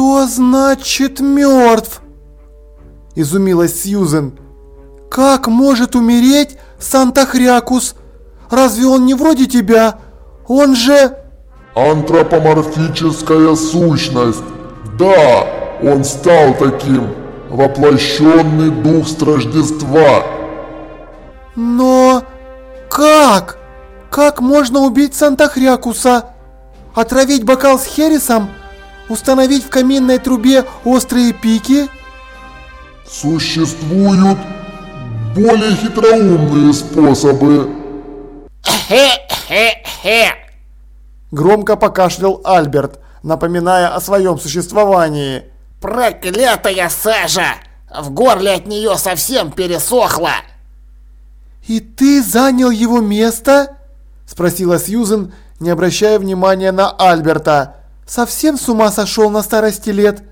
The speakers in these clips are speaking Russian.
«Что значит мертв?» Изумилась Сьюзен. «Как может умереть Санта-Хрякус? Разве он не вроде тебя? Он же...» Антропоморфическая сущность. Да, он стал таким. Воплощенный дух страждества. «Но как? Как можно убить Санта-Хрякуса? Отравить бокал с хересом? Установить в каминной трубе острые пики?» Существуют более хитроумные способы. Хе-хе-хе. Громко покашлял Альберт, напоминая о своем существовании. Проклятая сажа! В горле от нее совсем пересохло. «И ты занял его место?» – спросила Сьюзен, не обращая внимания на Альберта. «Совсем с ума сошел на старости лет?»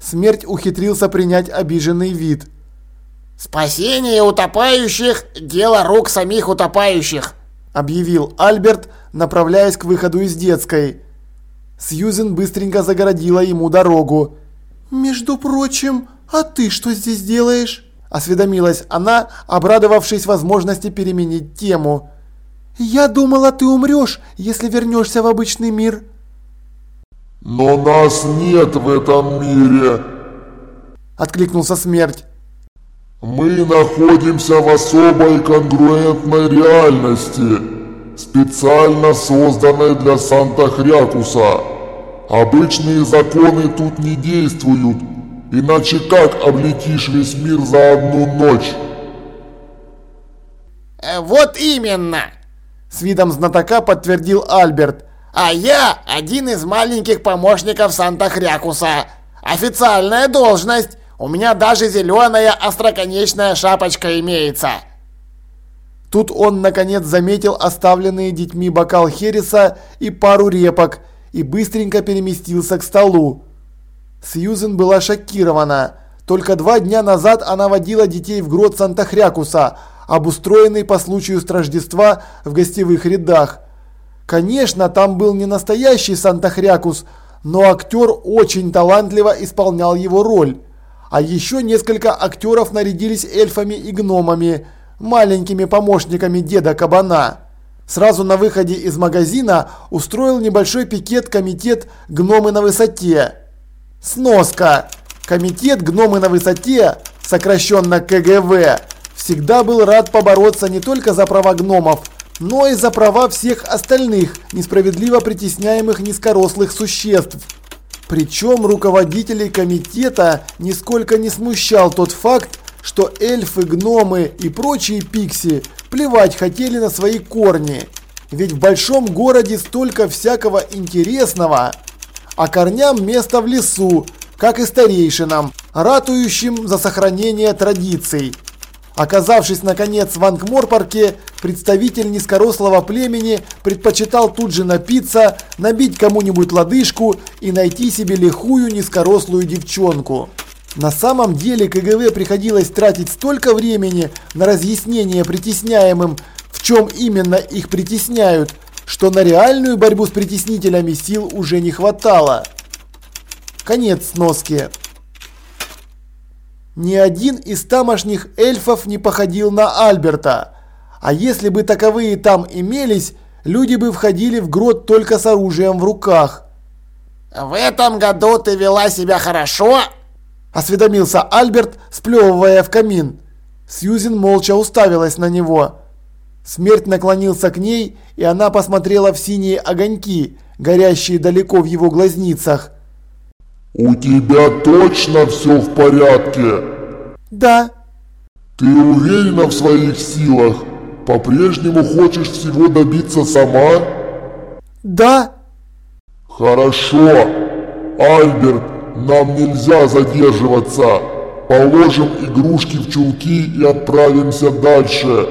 Смерть ухитрился принять обиженный вид. «Спасение утопающих – дело рук самих утопающих», – объявил Альберт, направляясь к выходу из детской. Сьюзен быстренько загородила ему дорогу. «Между прочим, а ты что здесь делаешь?» – осведомилась она, обрадовавшись возможности переменить тему. «Я думала, ты умрешь, если вернешься в обычный мир». «Но нас нет в этом мире!» Откликнулся смерть. «Мы находимся в особой конгруентной реальности, специально созданной для Санта-Хрякуса. Обычные законы тут не действуют, иначе как облетишь весь мир за одну ночь?» Э, «Вот именно!» С видом знатока подтвердил Альберт. А я один из маленьких помощников Санта-Хрякуса. Официальная должность. У меня даже зеленая остроконечная шапочка имеется. Тут он наконец заметил оставленные детьми бокал хереса и пару репок и быстренько переместился к столу. Сьюзен была шокирована. Только два дня назад она водила детей в грот Санта-Хрякуса, обустроенный по случаю Страждества в гостевых рядах. Конечно, там был не настоящий Санта-Хрякус, но актер очень талантливо исполнял его роль. А еще несколько актеров нарядились эльфами и гномами, маленькими помощниками деда Кабана. Сразу на выходе из магазина устроил небольшой пикет комитет «Гномы на высоте». Сноска. Комитет «Гномы на высоте», сокращенно КГВ, всегда был рад побороться не только за права гномов, но и за права всех остальных несправедливо притесняемых низкорослых существ. Причем руководителей комитета нисколько не смущал тот факт, что эльфы, гномы и прочие пикси плевать хотели на свои корни. Ведь в большом городе столько всякого интересного, а корням место в лесу, как и старейшинам, ратующим за сохранение традиций. Оказавшись наконец в Ангморпарке, представитель низкорослого племени предпочитал тут же напиться, набить кому-нибудь лодыжку и найти себе лихую низкорослую девчонку. На самом деле КГВ приходилось тратить столько времени на разъяснение притесняемым, в чем именно их притесняют, что на реальную борьбу с притеснителями сил уже не хватало. Конец сноски. Ни один из тамошних эльфов не походил на Альберта. А если бы таковые там имелись, люди бы входили в грот только с оружием в руках. «В этом году ты вела себя хорошо?» Осведомился Альберт, сплевывая в камин. Сьюзен молча уставилась на него. Смерть наклонился к ней, и она посмотрела в синие огоньки, горящие далеко в его глазницах. «У тебя точно все в порядке?» «Да». «Ты уверена в своих силах? По-прежнему хочешь всего добиться сама?» «Да». «Хорошо. Альберт, нам нельзя задерживаться. Положим игрушки в чулки и отправимся дальше».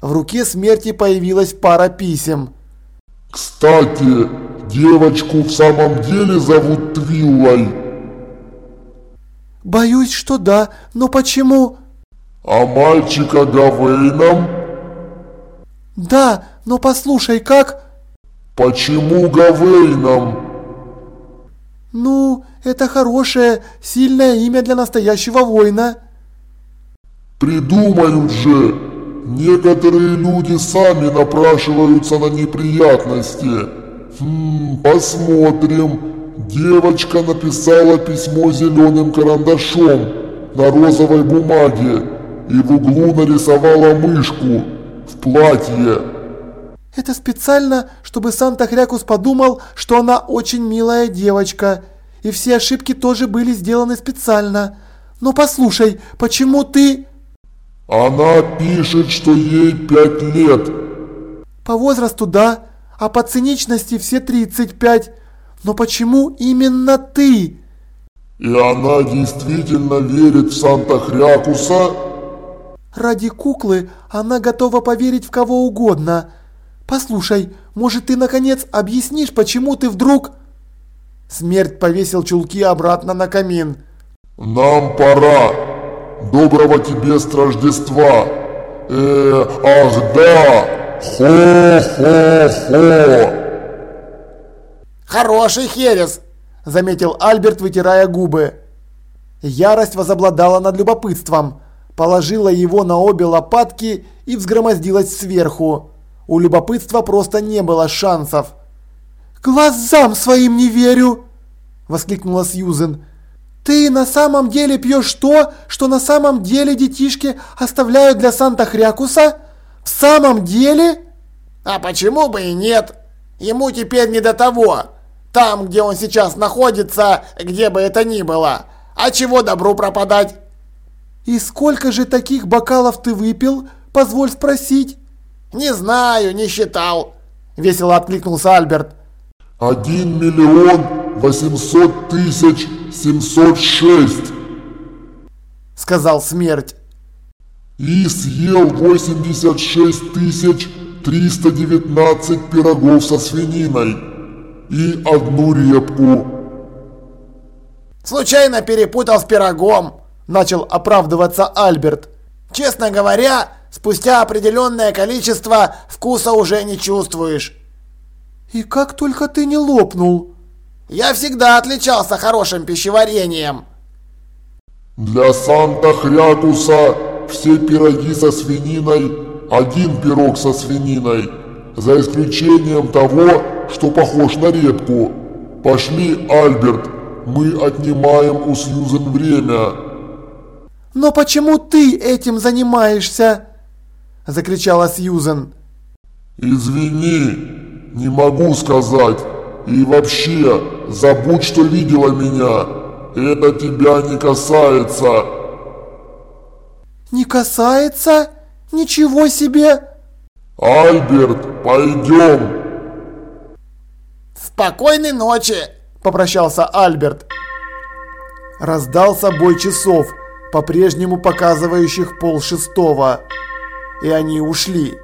В руке смерти появилась пара писем. «Кстати, девочку в самом деле зовут Твиллой?» «Боюсь, что да, но почему?» «А мальчика Гавейном?» «Да, но послушай, как...» «Почему Гавейном?» Ну, это хорошее, сильное имя для настоящего воина. Придумают же. Некоторые люди сами напрашиваются на неприятности. Хм, посмотрим. Девочка написала письмо зеленым карандашом на розовой бумаге и в углу нарисовала мышку в платье. Это специально, чтобы Санта-Хрякус подумал, что она очень милая девочка. И все ошибки тоже были сделаны специально. Но послушай, почему ты... Она пишет, что ей пять лет. По возрасту да, а по циничности все 35. Но почему именно ты? И она действительно верит в Санта-Хрякуса? Ради куклы она готова поверить в кого угодно. Послушай, может ты наконец объяснишь, почему ты вдруг... Смерть повесил чулки обратно на камин. Нам пора. Доброго тебе с Рождества. Э, ах да! Хо-хо-хо! Хороший херес, заметил Альберт, вытирая губы. Ярость возобладала над любопытством, положила его на обе лопатки и взгромоздилась сверху. У любопытства просто не было шансов. «Глазам своим не верю!» – воскликнула Сьюзен. «Ты на самом деле пьешь то, что на самом деле детишки оставляют для Санта-Хрякуса? В самом деле?» «А почему бы и нет? Ему теперь не до того. Там, где он сейчас находится, где бы это ни было. А чего добру пропадать?» «И сколько же таких бокалов ты выпил, позволь спросить?» «Не знаю, не считал», – весело откликнулся Альберт. «Один миллион восемьсот тысяч семьсот шесть», – сказал смерть. «И съел восемьдесят шесть тысяч триста девятнадцать пирогов со свининой и одну репку». «Случайно перепутал с пирогом», – начал оправдываться Альберт. «Честно говоря, Спустя определенное количество вкуса уже не чувствуешь. И как только ты не лопнул. Я всегда отличался хорошим пищеварением. Для Санта-Хрякуса все пироги со свининой – один пирог со свининой, за исключением того, что похож на репку. Пошли, Альберт, мы отнимаем у Сьюзен время. Но почему ты этим занимаешься? – закричала Сьюзен. «Извини, не могу сказать. И вообще, забудь, что видела меня. Это тебя не касается». «Не касается? Ничего себе!» «Альберт, пойдем!» «Спокойной ночи!» – попрощался Альберт. Раздался бой часов, по-прежнему показывающих пол шестого и они ушли.